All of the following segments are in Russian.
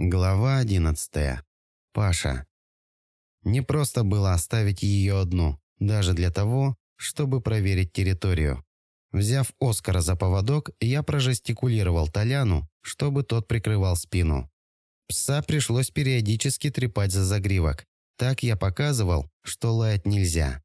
Глава одиннадцатая. Паша. Не просто было оставить ее одну, даже для того, чтобы проверить территорию. Взяв Оскара за поводок, я прожестикулировал Толяну, чтобы тот прикрывал спину. Пса пришлось периодически трепать за загривок. Так я показывал, что лаять нельзя.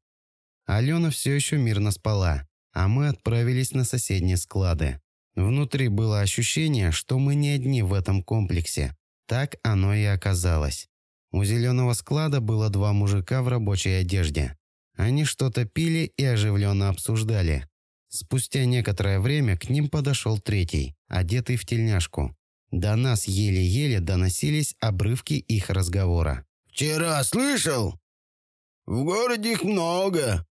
Алена все еще мирно спала, а мы отправились на соседние склады. Внутри было ощущение, что мы не одни в этом комплексе. Так оно и оказалось. У зеленого склада было два мужика в рабочей одежде. Они что-то пили и оживленно обсуждали. Спустя некоторое время к ним подошел третий, одетый в тельняшку. До нас еле-еле доносились обрывки их разговора. «Вчера слышал? В городе их много.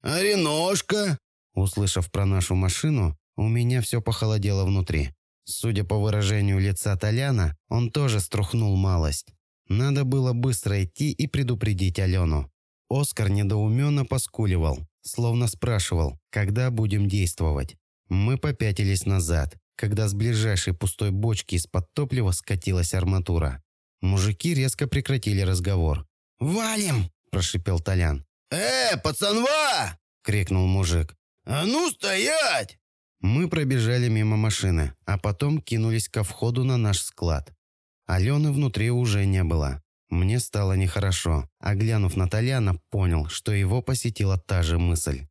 Ареношка?» Услышав про нашу машину, у меня все похолодело внутри. Судя по выражению лица Толяна, он тоже струхнул малость. Надо было быстро идти и предупредить Алену. Оскар недоуменно поскуливал, словно спрашивал, когда будем действовать. Мы попятились назад, когда с ближайшей пустой бочки из-под топлива скатилась арматура. Мужики резко прекратили разговор. «Валим!» – прошипел Толян. «Э, пацанва!» – крикнул мужик. «А ну стоять!» Мы пробежали мимо машины, а потом кинулись ко входу на наш склад. Алены внутри уже не было. Мне стало нехорошо, а глянув на Толяна, понял, что его посетила та же мысль.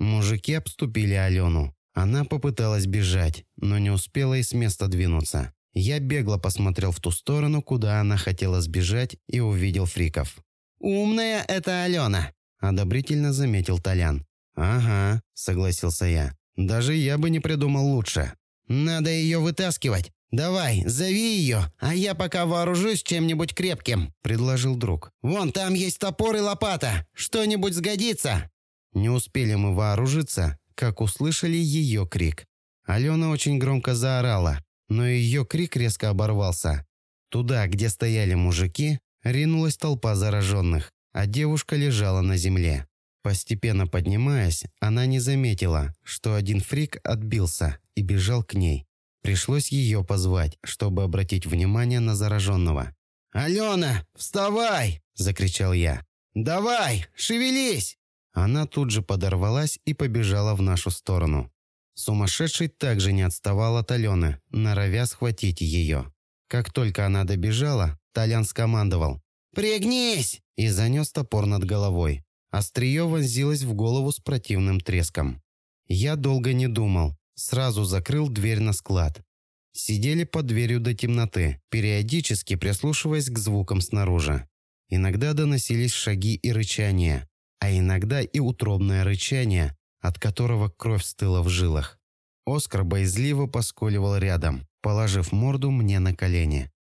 Мужики обступили Алену. Она попыталась бежать, но не успела и с места двинуться. Я бегло посмотрел в ту сторону, куда она хотела сбежать, и увидел фриков. «Умная это Алена», – одобрительно заметил Толян. «Ага», – согласился я. Даже я бы не придумал лучше. Надо ее вытаскивать. Давай, зови ее, а я пока вооружусь чем-нибудь крепким», – предложил друг. «Вон там есть топор и лопата. Что-нибудь сгодится». Не успели мы вооружиться, как услышали ее крик. Алена очень громко заорала, но ее крик резко оборвался. Туда, где стояли мужики, ринулась толпа зараженных, а девушка лежала на земле. Постепенно поднимаясь, она не заметила, что один фрик отбился и бежал к ней. Пришлось ее позвать, чтобы обратить внимание на зараженного. «Алена, вставай!» – закричал я. «Давай, шевелись!» Она тут же подорвалась и побежала в нашу сторону. Сумасшедший также не отставал от Алены, норовя схватить ее. Как только она добежала, Толян скомандовал «Пригнись!» и занес топор над головой. Острие вонзилось в голову с противным треском. Я долго не думал, сразу закрыл дверь на склад. Сидели под дверью до темноты, периодически прислушиваясь к звукам снаружи. Иногда доносились шаги и рычания, а иногда и утробное рычание, от которого кровь стыла в жилах. Оскар боязливо поскуливал рядом, положив морду мне на колени.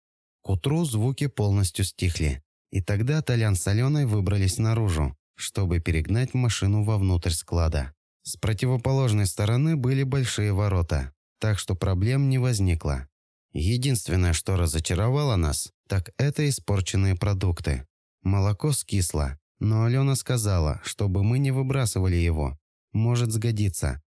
К утру звуки полностью стихли, и тогда Толян с Аленой выбрались наружу, чтобы перегнать машину вовнутрь склада. С противоположной стороны были большие ворота, так что проблем не возникло. Единственное, что разочаровало нас, так это испорченные продукты. Молоко скисло, но Алена сказала, чтобы мы не выбрасывали его. Может сгодиться.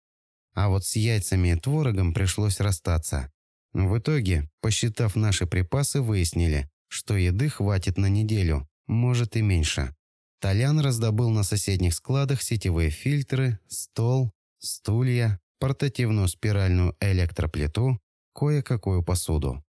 А вот с яйцами и творогом пришлось расстаться. В итоге, посчитав наши припасы, выяснили, что еды хватит на неделю, может и меньше. Толян раздобыл на соседних складах сетевые фильтры, стол, стулья, портативную спиральную электроплиту, кое-какую посуду.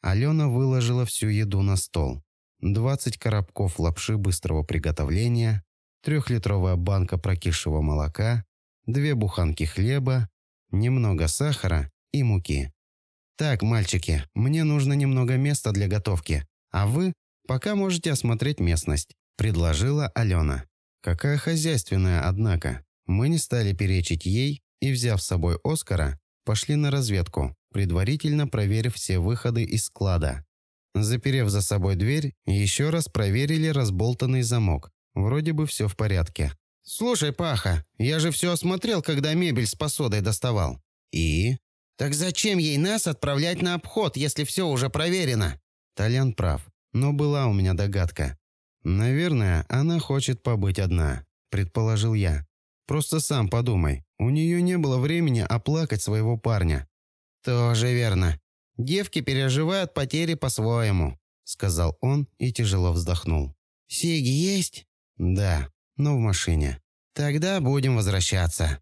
Алена выложила всю еду на стол. 20 коробков лапши быстрого приготовления, трехлитровая банка прокисшего молока, две буханки хлеба, немного сахара и муки. «Так, мальчики, мне нужно немного места для готовки, а вы пока можете осмотреть местность. – предложила Алена. Какая хозяйственная, однако. Мы не стали перечить ей и, взяв с собой Оскара, пошли на разведку, предварительно проверив все выходы из склада. Заперев за собой дверь, еще раз проверили разболтанный замок. Вроде бы все в порядке. «Слушай, Паха, я же все осмотрел, когда мебель с посудой доставал». «И?» «Так зачем ей нас отправлять на обход, если все уже проверено?» Толян прав, но была у меня догадка. «Наверное, она хочет побыть одна», – предположил я. «Просто сам подумай, у нее не было времени оплакать своего парня». «Тоже верно. Девки переживают потери по-своему», – сказал он и тяжело вздохнул. «Сиги есть?» «Да, но в машине». «Тогда будем возвращаться».